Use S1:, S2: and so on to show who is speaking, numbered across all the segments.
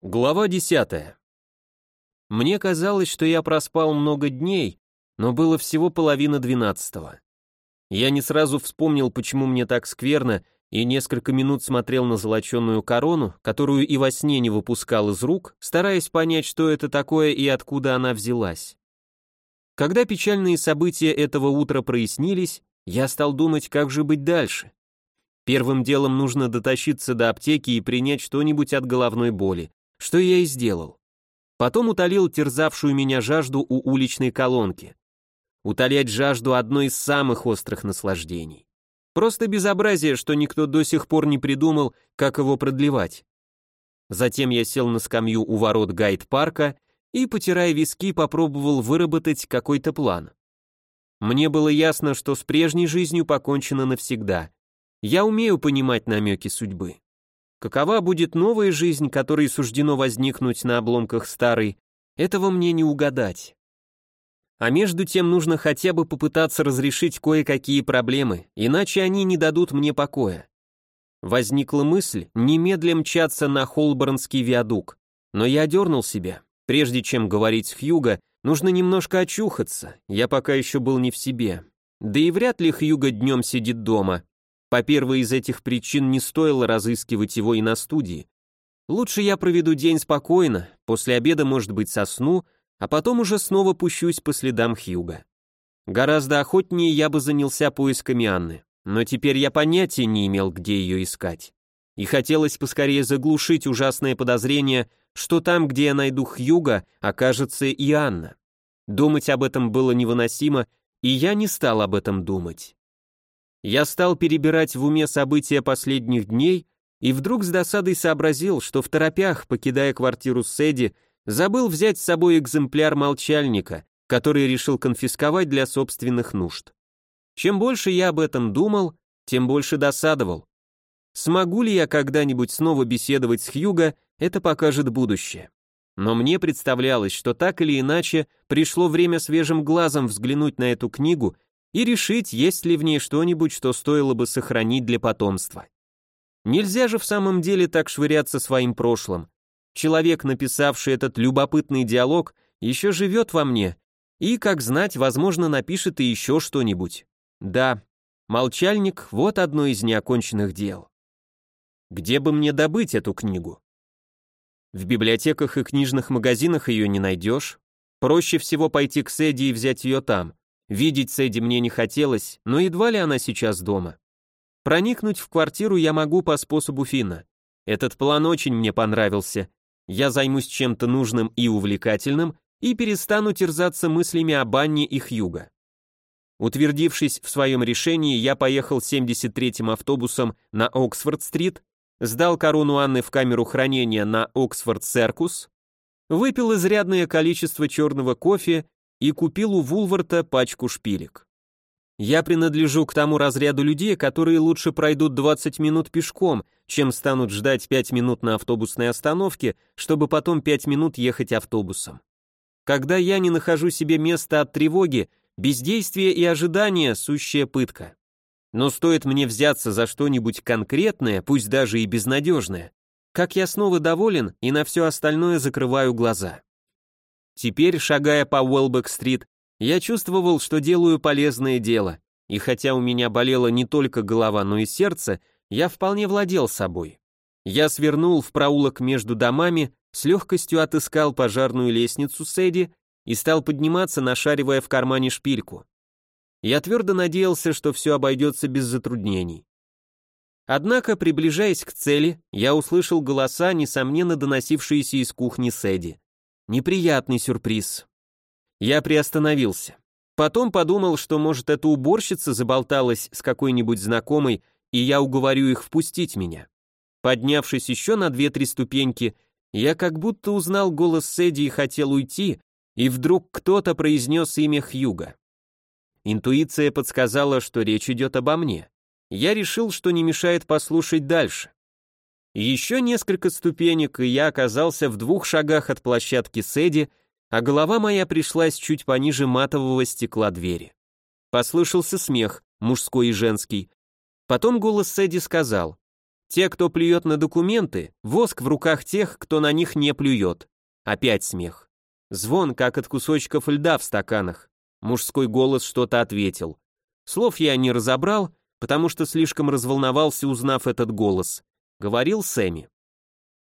S1: Глава 10. Мне казалось, что я проспал много дней, но было всего половина двенадцатого. Я не сразу вспомнил, почему мне так скверно, и несколько минут смотрел на золоченую корону, которую и во сне не выпускал из рук, стараясь понять, что это такое и откуда она взялась. Когда печальные события этого утра прояснились, я стал думать, как же быть дальше. Первым делом нужно дотащиться до аптеки и принять что-нибудь от головной боли что я и сделал. Потом утолил терзавшую меня жажду у уличной колонки. Утолять жажду – одно из самых острых наслаждений. Просто безобразие, что никто до сих пор не придумал, как его продлевать. Затем я сел на скамью у ворот гайд-парка и, потирая виски, попробовал выработать какой-то план. Мне было ясно, что с прежней жизнью покончено навсегда. Я умею понимать намеки судьбы. Какова будет новая жизнь, которой суждено возникнуть на обломках старой, этого мне не угадать. А между тем нужно хотя бы попытаться разрешить кое-какие проблемы, иначе они не дадут мне покоя. Возникла мысль немедля мчаться на Холборнский виадук, но я дернул себя. Прежде чем говорить с Хьюго, нужно немножко очухаться, я пока еще был не в себе. Да и вряд ли Хьюго днем сидит дома. По первой из этих причин не стоило разыскивать его и на студии. Лучше я проведу день спокойно, после обеда, может быть, сосну, а потом уже снова пущусь по следам Хьюга. Гораздо охотнее я бы занялся поисками Анны, но теперь я понятия не имел, где ее искать. И хотелось поскорее заглушить ужасное подозрение, что там, где я найду Хьюга, окажется и Анна. Думать об этом было невыносимо, и я не стал об этом думать. Я стал перебирать в уме события последних дней и вдруг с досадой сообразил, что в торопях, покидая квартиру Сэдди, забыл взять с собой экземпляр молчальника, который решил конфисковать для собственных нужд. Чем больше я об этом думал, тем больше досадовал. Смогу ли я когда-нибудь снова беседовать с Хьюго, это покажет будущее. Но мне представлялось, что так или иначе пришло время свежим глазом взглянуть на эту книгу и решить, есть ли в ней что-нибудь, что стоило бы сохранить для потомства. Нельзя же в самом деле так швыряться своим прошлым. Человек, написавший этот любопытный диалог, еще живет во мне, и, как знать, возможно, напишет и еще что-нибудь. Да, молчальник — вот одно из неоконченных дел. Где бы мне добыть эту книгу? В библиотеках и книжных магазинах ее не найдешь. Проще всего пойти к Сэдди и взять ее там. Видеть Сэдди мне не хотелось, но едва ли она сейчас дома. Проникнуть в квартиру я могу по способу Финна. Этот план очень мне понравился. Я займусь чем-то нужным и увлекательным и перестану терзаться мыслями о Банне и Хьюга. Утвердившись в своем решении, я поехал 73-м автобусом на Оксфорд-стрит, сдал корону Анны в камеру хранения на Оксфорд-Серкус, выпил изрядное количество черного кофе и купил у Вулварта пачку шпилек. Я принадлежу к тому разряду людей, которые лучше пройдут 20 минут пешком, чем станут ждать 5 минут на автобусной остановке, чтобы потом 5 минут ехать автобусом. Когда я не нахожу себе места от тревоги, бездействие и ожидание – сущая пытка. Но стоит мне взяться за что-нибудь конкретное, пусть даже и безнадежное, как я снова доволен и на все остальное закрываю глаза. Теперь, шагая по Уэлбек-стрит, я чувствовал, что делаю полезное дело, и хотя у меня болела не только голова, но и сердце, я вполне владел собой. Я свернул в проулок между домами, с легкостью отыскал пожарную лестницу Сэдди и стал подниматься, нашаривая в кармане шпильку. Я твердо надеялся, что все обойдется без затруднений. Однако, приближаясь к цели, я услышал голоса, несомненно доносившиеся из кухни Сэдди. Неприятный сюрприз. Я приостановился. Потом подумал, что, может, эта уборщица заболталась с какой-нибудь знакомой, и я уговорю их впустить меня. Поднявшись еще на две-три ступеньки, я как будто узнал голос Сэдди и хотел уйти, и вдруг кто-то произнес имя Хьюга. Интуиция подсказала, что речь идет обо мне. Я решил, что не мешает послушать дальше. Еще несколько ступенек, и я оказался в двух шагах от площадки Сэдди, а голова моя пришлась чуть пониже матового стекла двери. Послышался смех, мужской и женский. Потом голос Сэдди сказал, Те, кто плюет на документы, воск в руках тех, кто на них не плюет. Опять смех. Звон, как от кусочков льда в стаканах. Мужской голос что-то ответил. Слов я не разобрал, потому что слишком разволновался, узнав этот голос. Говорил Сэмми.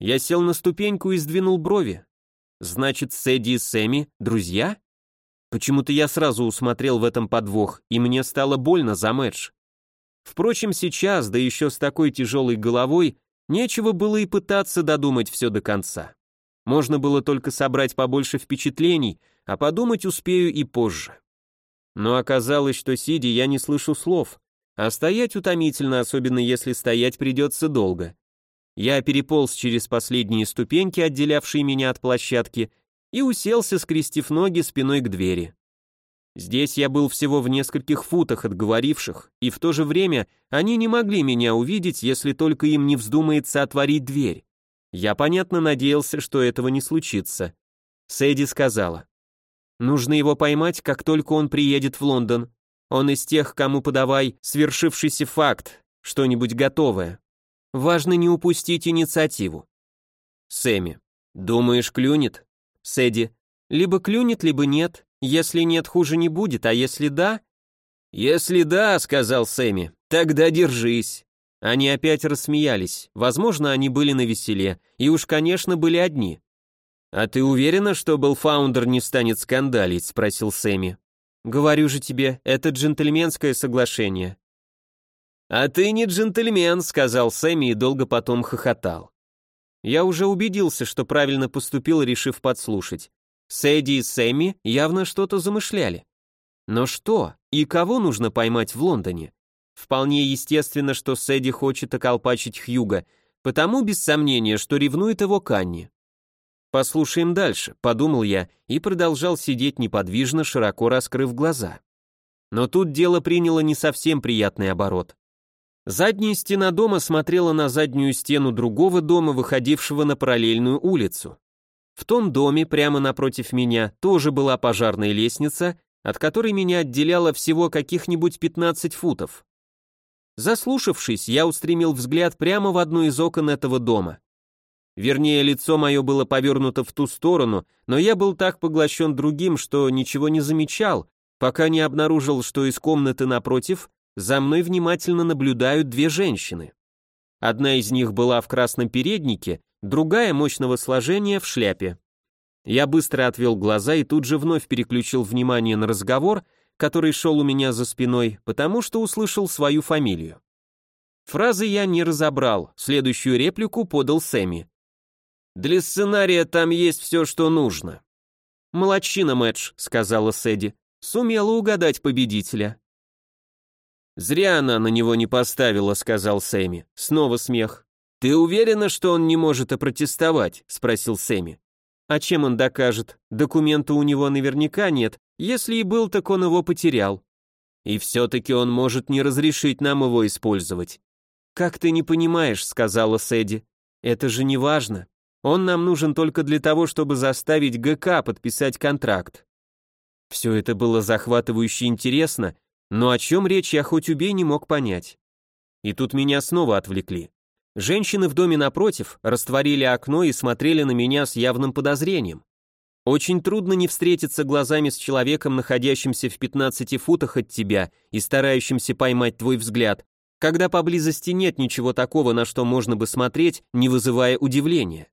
S1: Я сел на ступеньку и сдвинул брови. Значит, Сэдди и Сэмми — друзья? Почему-то я сразу усмотрел в этом подвох, и мне стало больно за Мэдж. Впрочем, сейчас, да еще с такой тяжелой головой, нечего было и пытаться додумать все до конца. Можно было только собрать побольше впечатлений, а подумать успею и позже. Но оказалось, что сидя я не слышу слов, а стоять утомительно, особенно если стоять придется долго. Я переполз через последние ступеньки, отделявшие меня от площадки, и уселся, скрестив ноги спиной к двери. Здесь я был всего в нескольких футах от говоривших, и в то же время они не могли меня увидеть, если только им не вздумается отворить дверь. Я, понятно, надеялся, что этого не случится. Сэдди сказала. «Нужно его поймать, как только он приедет в Лондон. Он из тех, кому подавай свершившийся факт, что-нибудь готовое. Важно не упустить инициативу. Сэмми. Думаешь, клюнет? Сэдди. Либо клюнет, либо нет. Если нет, хуже не будет, а если да... Если да, сказал Сэмми, тогда держись. Они опять рассмеялись. Возможно, они были на веселе, и уж, конечно, были одни. «А ты уверена, что был фаундер не станет скандалить?» — спросил Сэмми. «Говорю же тебе, это джентльменское соглашение. «А ты не джентльмен», — сказал Сэмми и долго потом хохотал. Я уже убедился, что правильно поступил, решив подслушать. Сэдди и Сэмми явно что-то замышляли. Но что и кого нужно поймать в Лондоне? Вполне естественно, что Сэдди хочет околпачить Хьюга, потому без сомнения, что ревнует его Канни. Послушаем дальше, подумал я и продолжал сидеть неподвижно, широко раскрыв глаза. Но тут дело приняло не совсем приятный оборот. Задняя стена дома смотрела на заднюю стену другого дома, выходившего на параллельную улицу. В том доме, прямо напротив меня, тоже была пожарная лестница, от которой меня отделяло всего каких-нибудь 15 футов. Заслушавшись, я устремил взгляд прямо в одно из окон этого дома. Вернее, лицо мое было повернуто в ту сторону, но я был так поглощен другим, что ничего не замечал, пока не обнаружил, что из комнаты напротив за мной внимательно наблюдают две женщины. Одна из них была в красном переднике, другая мощного сложения в шляпе. Я быстро отвел глаза и тут же вновь переключил внимание на разговор, который шел у меня за спиной, потому что услышал свою фамилию. Фразы я не разобрал, следующую реплику подал Сэмми. «Для сценария там есть все, что нужно». «Молодчина, Мэтч», — сказала Сэдди. «Сумела угадать победителя». «Зря она на него не поставила», — сказал Сэмми. Снова смех. «Ты уверена, что он не может опротестовать?» — спросил Сэмми. «А чем он докажет? Документа у него наверняка нет. Если и был, так он его потерял. И все-таки он может не разрешить нам его использовать». «Как ты не понимаешь», — сказала Сэдди. «Это же не важно. Он нам нужен только для того, чтобы заставить ГК подписать контракт». Все это было захватывающе интересно, но о чем речь я хоть убей не мог понять. И тут меня снова отвлекли. Женщины в доме напротив растворили окно и смотрели на меня с явным подозрением. Очень трудно не встретиться глазами с человеком, находящимся в 15 футах от тебя и старающимся поймать твой взгляд, когда поблизости нет ничего такого, на что можно бы смотреть, не вызывая удивления.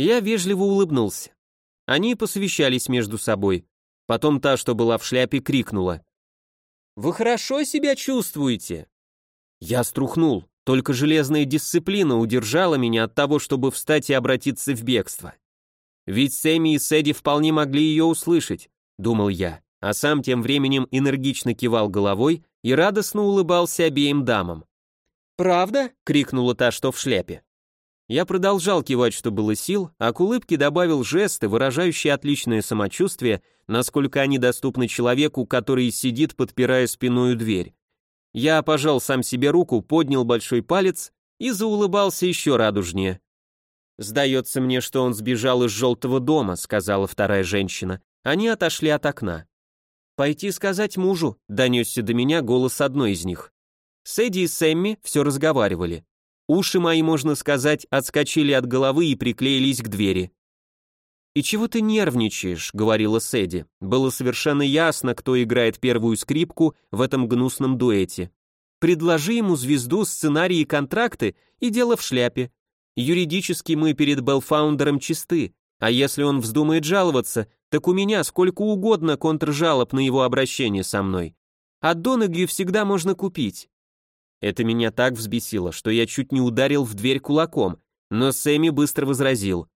S1: Я вежливо улыбнулся. Они посвящались между собой. Потом та, что была в шляпе, крикнула. Вы хорошо себя чувствуете?» Я струхнул, только железная дисциплина удержала меня от того, чтобы встать и обратиться в бегство. Ведь Сэмми и Сэдди вполне могли ее услышать, думал я, а сам тем временем энергично кивал головой и радостно улыбался обеим дамам. «Правда?» — крикнула та, что в шляпе. Я продолжал кивать, что было сил, а к улыбке добавил жесты, выражающие отличное самочувствие, насколько они доступны человеку, который сидит, подпирая спиную дверь. Я пожал сам себе руку, поднял большой палец и заулыбался еще радужнее. «Сдается мне, что он сбежал из желтого дома», — сказала вторая женщина. Они отошли от окна. «Пойти сказать мужу», — донесся до меня голос одной из них. Сэдди и Сэмми все разговаривали. Уши мои, можно сказать, отскочили от головы и приклеились к двери. «И чего ты нервничаешь?» — говорила Сэдди. Было совершенно ясно, кто играет первую скрипку в этом гнусном дуэте. «Предложи ему звезду, сценарии и контракты, и дело в шляпе. Юридически мы перед Белфаундером чисты, а если он вздумает жаловаться, так у меня сколько угодно контржалоб на его обращение со мной. А Донагью всегда можно купить». Это меня так взбесило, что я чуть не ударил в дверь кулаком, но Сэмми быстро возразил.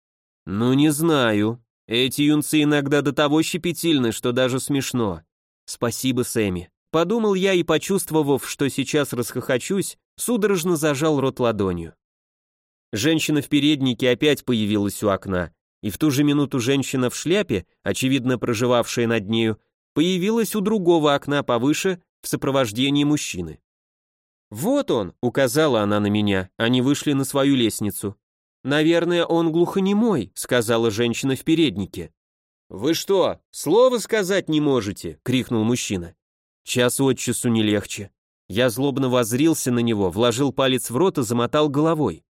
S1: «Ну, не знаю. Эти юнцы иногда до того щепетильны, что даже смешно. Спасибо, Сэмми». Подумал я и, почувствовав, что сейчас расхохочусь, судорожно зажал рот ладонью. Женщина в переднике опять появилась у окна, и в ту же минуту женщина в шляпе, очевидно проживавшая над нею, появилась у другого окна повыше в сопровождении мужчины. «Вот он», — указала она на меня, они вышли на свою лестницу. «Наверное, он глухонемой», — сказала женщина в переднике. «Вы что, слова сказать не можете?» — крикнул мужчина. Час от часу не легче. Я злобно воззрился на него, вложил палец в рот и замотал головой.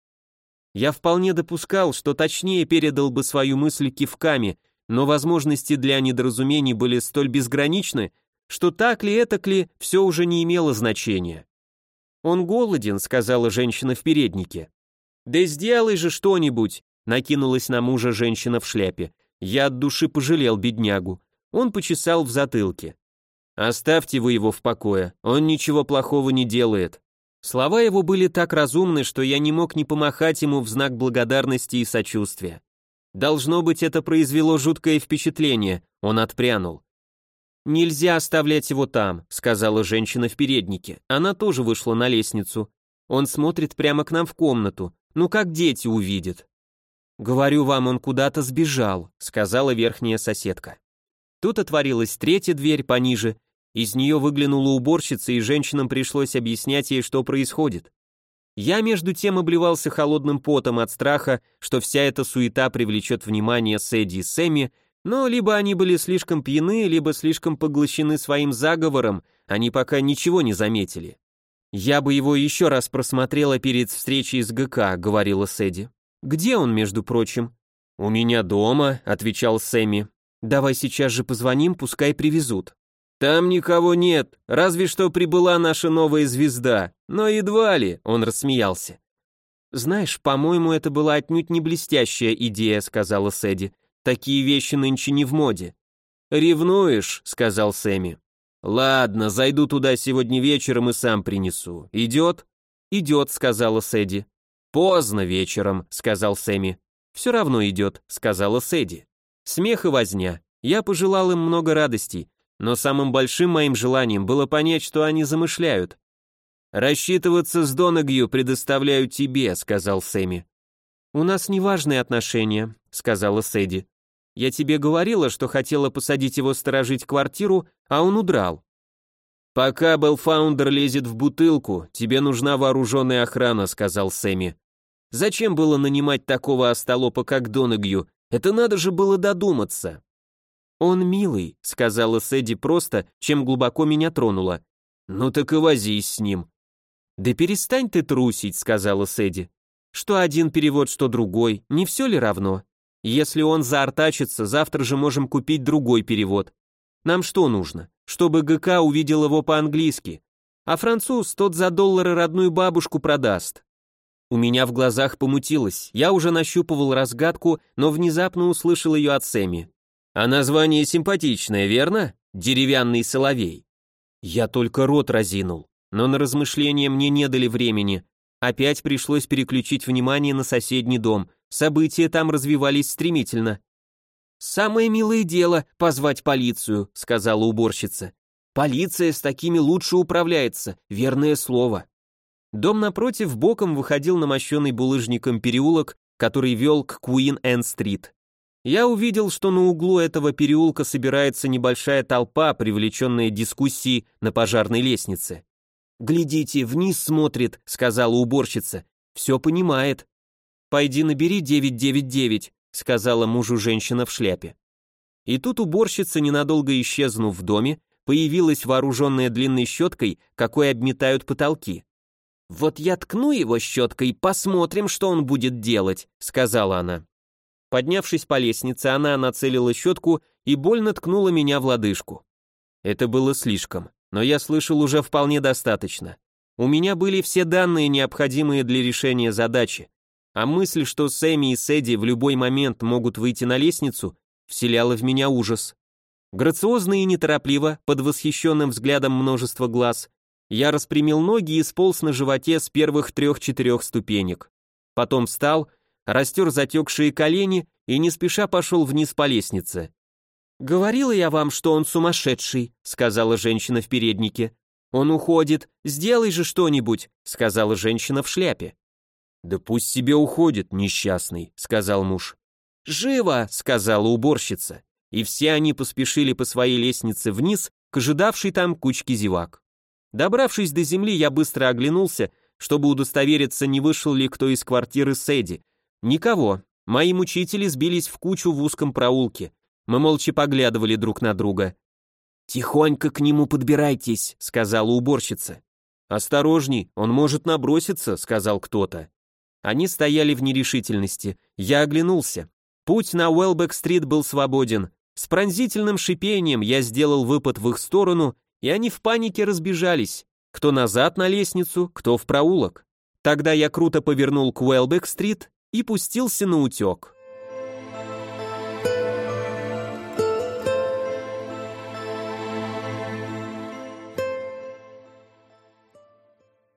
S1: Я вполне допускал, что точнее передал бы свою мысль кивками, но возможности для недоразумений были столь безграничны, что так ли это ли, все уже не имело значения. «Он голоден», — сказала женщина в переднике. «Да сделай же что-нибудь!» — накинулась на мужа женщина в шляпе. Я от души пожалел беднягу. Он почесал в затылке. «Оставьте вы его в покое, он ничего плохого не делает». Слова его были так разумны, что я не мог не помахать ему в знак благодарности и сочувствия. Должно быть, это произвело жуткое впечатление, он отпрянул. «Нельзя оставлять его там», — сказала женщина в переднике. Она тоже вышла на лестницу. Он смотрит прямо к нам в комнату. Ну как дети увидят? Говорю вам, он куда-то сбежал, сказала верхняя соседка. Тут отворилась третья дверь пониже, из нее выглянула уборщица, и женщинам пришлось объяснять ей, что происходит. Я между тем обливался холодным потом от страха, что вся эта суета привлечет внимание Сэдди и Сэмми, но либо они были слишком пьяны, либо слишком поглощены своим заговором, они пока ничего не заметили. «Я бы его еще раз просмотрела перед встречей с ГК», — говорила Сэдди. «Где он, между прочим?» «У меня дома», — отвечал Сэмми. «Давай сейчас же позвоним, пускай привезут». «Там никого нет, разве что прибыла наша новая звезда, но едва ли», — он рассмеялся. «Знаешь, по-моему, это была отнюдь не блестящая идея», — сказала Сэдди. «Такие вещи нынче не в моде». «Ревнуешь», — сказал Сэмми. «Ладно, зайду туда сегодня вечером и сам принесу. Идет?» «Идет», — сказала Сэдди. «Поздно вечером», — сказал Сэмми. «Все равно идет», — сказала Сэдди. Смех и возня. Я пожелал им много радостей, но самым большим моим желанием было понять, что они замышляют. «Рассчитываться с Донагью предоставляю тебе», — сказал Сэмми. «У нас неважные отношения», — сказала Сэдди. Я тебе говорила, что хотела посадить его сторожить квартиру, а он удрал. Пока Белфаундер лезет в бутылку, тебе нужна вооруженная охрана, сказал Сэмми. Зачем было нанимать такого остолопа, как Донагью? Это надо же было додуматься. Он милый, сказала Сэдди просто, чем глубоко меня тронула. Ну так и возись с ним. Да перестань ты трусить, сказала Сэдди. Что один перевод, что другой, не все ли равно? Если он заортачится, завтра же можем купить другой перевод. Нам что нужно? Чтобы ГК увидел его по-английски. А француз тот за доллары родную бабушку продаст. У меня в глазах помутилось. Я уже нащупывал разгадку, но внезапно услышал ее от Сэмми. А название симпатичное, верно? Деревянный соловей. Я только рот разинул, но на размышления мне не дали времени. Опять пришлось переключить внимание на соседний дом, События там развивались стремительно. «Самое милое дело — позвать полицию», — сказала уборщица. «Полиция с такими лучше управляется, верное слово». Дом напротив боком выходил на мощенный булыжником переулок, который вел к Куин-Энн-стрит. Я увидел, что на углу этого переулка собирается небольшая толпа, привлеченная дискуссией на пожарной лестнице. «Глядите, вниз смотрит», — сказала уборщица. «Все понимает». «Пойди набери 999», сказала мужу женщина в шляпе. И тут уборщица, ненадолго исчезнув в доме, появилась вооруженная длинной щеткой, какой обметают потолки. «Вот я ткну его щеткой, посмотрим, что он будет делать», — сказала она. Поднявшись по лестнице, она нацелила щетку и больно ткнула меня в лодыжку. Это было слишком, но я слышал уже вполне достаточно. У меня были все данные, необходимые для решения задачи, а мысль, что Сэмми и Сэдди в любой момент могут выйти на лестницу, вселяла в меня ужас. Грациозно и неторопливо, под восхищенным взглядом множества глаз, я распрямил ноги и сполз на животе с первых трех-четырех ступенек. Потом встал, растер затекшие колени и не спеша пошел вниз по лестнице. «Говорила я вам, что он сумасшедший», — сказала женщина в переднике. «Он уходит, сделай же что-нибудь», — сказала женщина в шляпе. «Да пусть себе уходит, несчастный», — сказал муж. «Живо!» — сказала уборщица. И все они поспешили по своей лестнице вниз к ожидавшей там кучке зевак. Добравшись до земли, я быстро оглянулся, чтобы удостовериться, не вышел ли кто из квартиры Сэдди. Никого. Мои мучители сбились в кучу в узком проулке. Мы молча поглядывали друг на друга. «Тихонько к нему подбирайтесь», — сказала уборщица. «Осторожней, он может наброситься», — сказал кто-то. Они стояли в нерешительности. Я оглянулся. Путь на Уэлбек-стрит был свободен. С пронзительным шипением я сделал выпад в их сторону и они в панике разбежались, кто назад на лестницу, кто в проулок. Тогда я круто повернул к Уэлбек-стрит и пустился на утек.